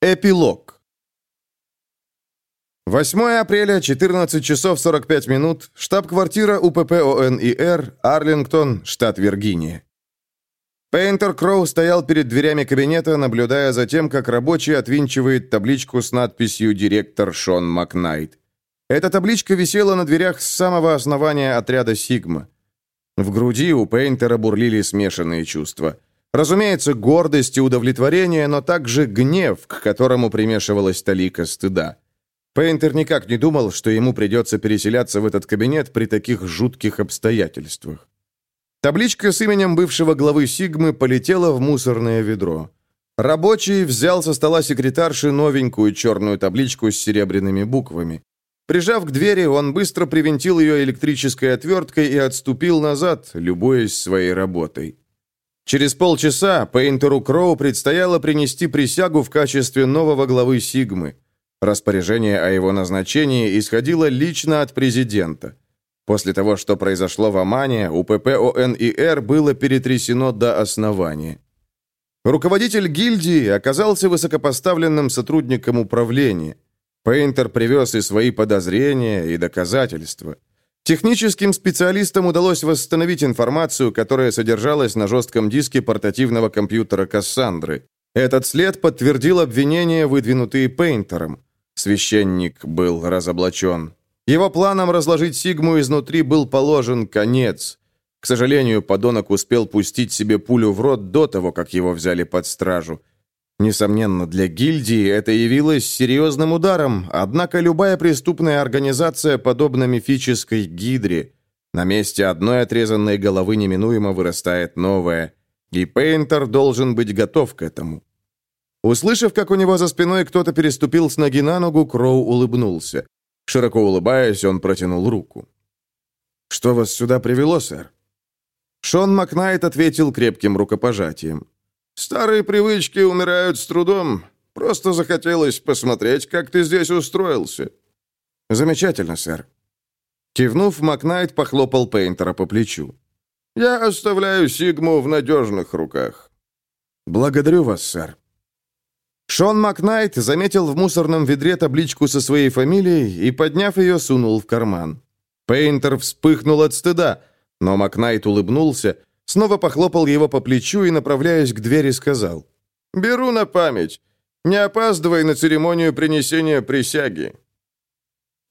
Эпилог. 8 апреля, 14 часов 45 минут, штаб-квартира УПП ОНИР, Арлингтон, штат Виргиния. Пейнтер Кроу стоял перед дверями кабинета, наблюдая за тем, как рабочий отвинчивает табличку с надписью «Директор Шон Макнайт». Эта табличка висела на дверях с самого основания отряда «Сигма». В груди у Пейнтера бурлили смешанные чувства – Разумеется, гордость и удовлетворение, но также гнев, к которому примешивалась талика стыда. Пейнтер никак не думал, что ему придется переселяться в этот кабинет при таких жутких обстоятельствах. Табличка с именем бывшего главы Сигмы полетела в мусорное ведро. Рабочий взял со стола секретарши новенькую черную табличку с серебряными буквами. Прижав к двери, он быстро привинтил ее электрической отверткой и отступил назад, любуясь своей работой. Через полчаса Пейнтеру Кроу предстояло принести присягу в качестве нового главы Сигмы. Распоряжение о его назначении исходило лично от президента. После того, что произошло в Омане, УПП ОНИР было перетрясено до основания. Руководитель гильдии оказался высокопоставленным сотрудником управления. Пейнтер привез и свои подозрения, и доказательства – Техническим специалистам удалось восстановить информацию, которая содержалась на жестком диске портативного компьютера Кассандры. Этот след подтвердил обвинения, выдвинутые Пейнтером. Священник был разоблачен. Его планом разложить Сигму изнутри был положен конец. К сожалению, подонок успел пустить себе пулю в рот до того, как его взяли под стражу. Несомненно, для гильдии это явилось серьезным ударом, однако любая преступная организация подобна мифической гидре. На месте одной отрезанной головы неминуемо вырастает новая, и Пейнтер должен быть готов к этому. Услышав, как у него за спиной кто-то переступил с ноги на ногу, Кроу улыбнулся. Широко улыбаясь, он протянул руку. «Что вас сюда привело, сэр?» Шон Макнайт ответил крепким рукопожатием. Старые привычки умирают с трудом. Просто захотелось посмотреть, как ты здесь устроился». «Замечательно, сэр». Кивнув, Макнайт похлопал Пейнтера по плечу. «Я оставляю Сигму в надежных руках». «Благодарю вас, сэр». Шон Макнайт заметил в мусорном ведре табличку со своей фамилией и, подняв ее, сунул в карман. Пейнтер вспыхнул от стыда, но Макнайт улыбнулся, Снова похлопал его по плечу и, направляясь к двери, сказал. «Беру на память. Не опаздывай на церемонию принесения присяги».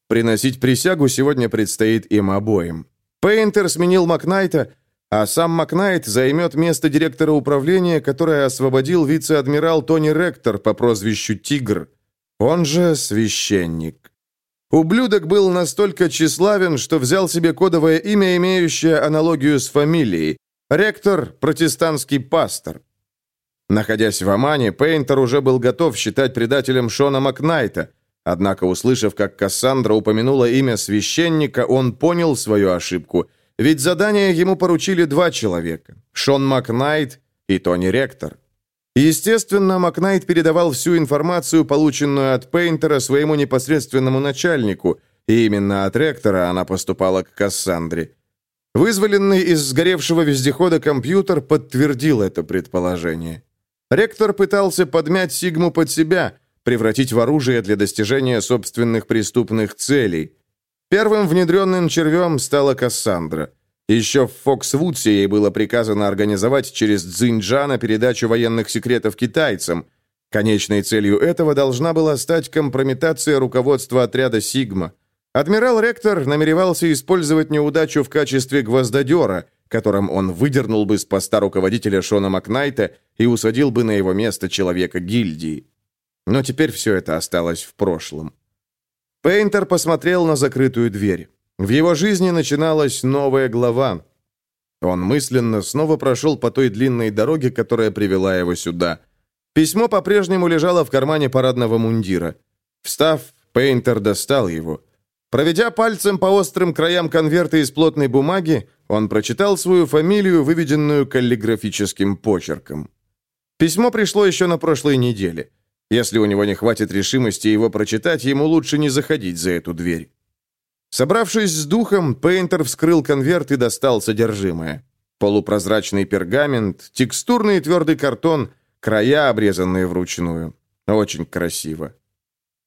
Приносить присягу сегодня предстоит им обоим. Пейнтер сменил Макнайта, а сам Макнайт займет место директора управления, которое освободил вице-адмирал Тони Ректор по прозвищу «Тигр». Он же священник. Ублюдок был настолько тщеславен, что взял себе кодовое имя, имеющее аналогию с фамилией, Ректор – протестантский пастор. Находясь в Омане, Пейнтер уже был готов считать предателем Шона Макнайта, однако, услышав, как Кассандра упомянула имя священника, он понял свою ошибку, ведь задание ему поручили два человека – Шон Макнайт и Тони Ректор. Естественно, Макнайт передавал всю информацию, полученную от Пейнтера, своему непосредственному начальнику, и именно от Ректора она поступала к Кассандре. Вызволенный из сгоревшего вездехода компьютер подтвердил это предположение. Ректор пытался подмять Сигму под себя, превратить в оружие для достижения собственных преступных целей. Первым внедренным червем стала Кассандра. Еще в Фоксвудсе ей было приказано организовать через Цзиньджана передачу военных секретов китайцам. Конечной целью этого должна была стать компрометация руководства отряда «Сигма». Адмирал Ректор намеревался использовать неудачу в качестве гвоздодера, которым он выдернул бы с поста руководителя Шона Макнайта и усадил бы на его место человека гильдии. Но теперь все это осталось в прошлом. Пейнтер посмотрел на закрытую дверь. В его жизни начиналась новая глава. Он мысленно снова прошел по той длинной дороге, которая привела его сюда. Письмо по-прежнему лежало в кармане парадного мундира. Встав, Пейнтер достал его. Проведя пальцем по острым краям конверта из плотной бумаги, он прочитал свою фамилию, выведенную каллиграфическим почерком. Письмо пришло еще на прошлой неделе. Если у него не хватит решимости его прочитать, ему лучше не заходить за эту дверь. Собравшись с духом, Пейнтер вскрыл конверт и достал содержимое. Полупрозрачный пергамент, текстурный твердый картон, края, обрезанные вручную. Очень красиво.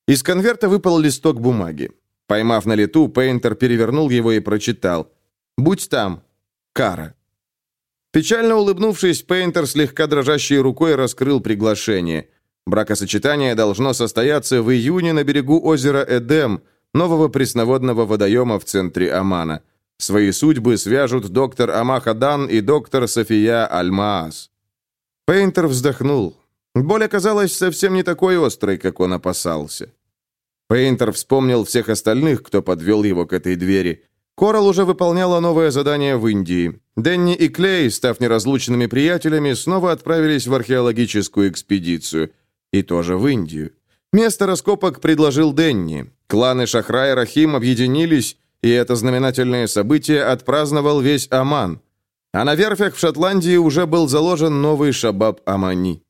Из конверта выпал листок бумаги. Поймав на лету, Пейнтер перевернул его и прочитал. «Будь там. Кара». Печально улыбнувшись, Пейнтер слегка дрожащей рукой раскрыл приглашение. Бракосочетание должно состояться в июне на берегу озера Эдем, нового пресноводного водоема в центре Омана. Свои судьбы свяжут доктор Амахадан и доктор София Альмаас. Пейнтер вздохнул. Боль оказалась совсем не такой острой, как он опасался. Пейнтер вспомнил всех остальных, кто подвел его к этой двери. Корал уже выполняла новое задание в Индии. Денни и Клей, став неразлучными приятелями, снова отправились в археологическую экспедицию. И тоже в Индию. Место раскопок предложил Денни. Кланы Шахра и Рахим объединились, и это знаменательное событие отпраздновал весь Оман. А на верфях в Шотландии уже был заложен новый шабаб Амани.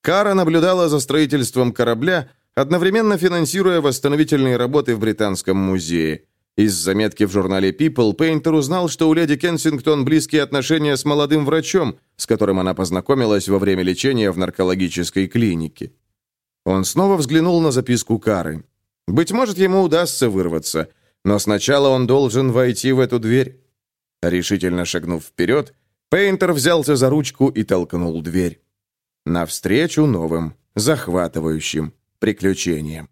Кара наблюдала за строительством корабля, одновременно финансируя восстановительные работы в Британском музее. Из заметки в журнале People Пейнтер узнал, что у леди Кенсингтон близкие отношения с молодым врачом, с которым она познакомилась во время лечения в наркологической клинике. Он снова взглянул на записку Кары. Быть может, ему удастся вырваться, но сначала он должен войти в эту дверь. Решительно шагнув вперед, Пейнтер взялся за ручку и толкнул дверь. Навстречу новым, захватывающим приключениям.